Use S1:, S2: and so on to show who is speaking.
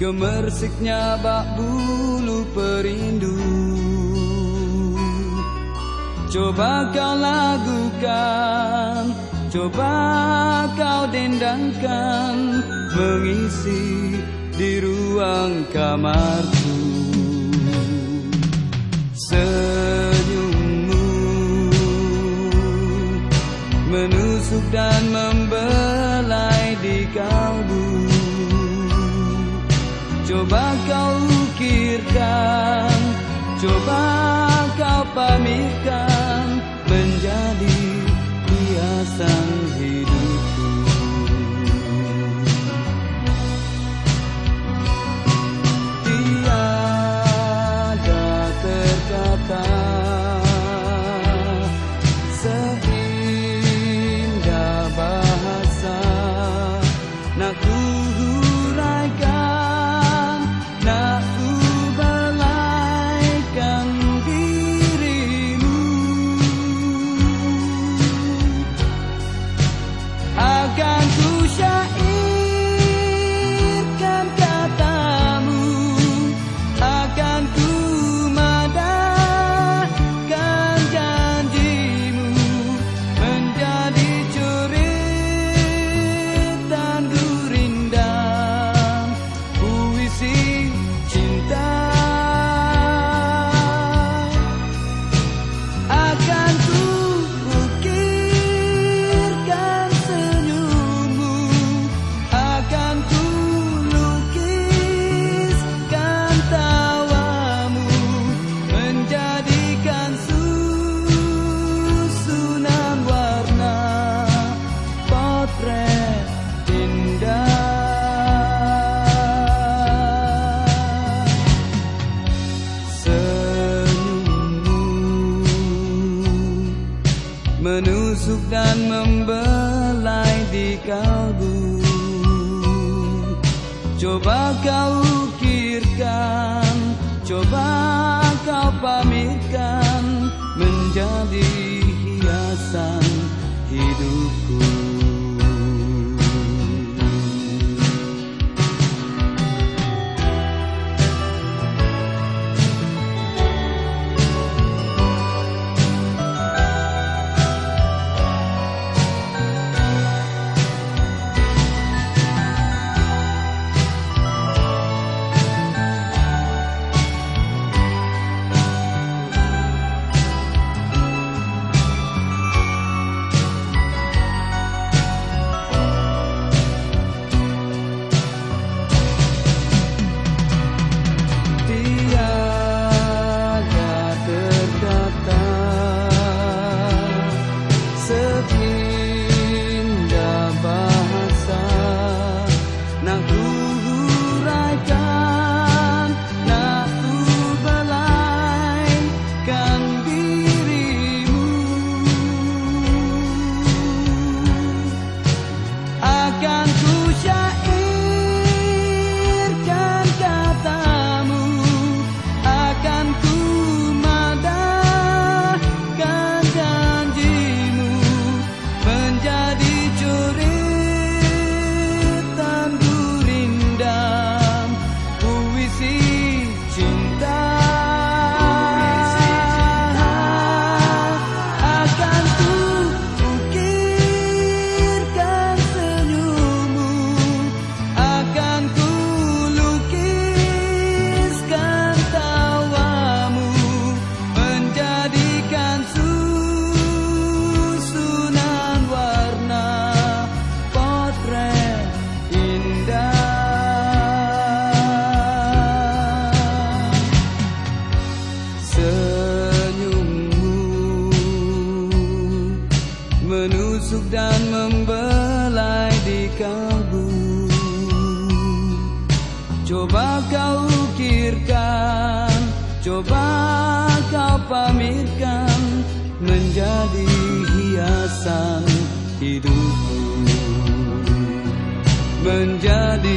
S1: Gemersiknya bak bulu perindu. Coba kau lagukan Coba kau dendangkan Mengisi di ruang kamarku. Senyummu Menusuk dan membelai di kalbu Coba kau ukirkan Coba kau pamitkan Menjadi hiasan menusuk dan membelai di kalbu. Coba kau ukirkan coba kau pamitkan menjadi hiasan hidupku dan membelai di kalbu coba kau ukirkan coba kau pamitkan menjadi hiasan hidupku. Menjadi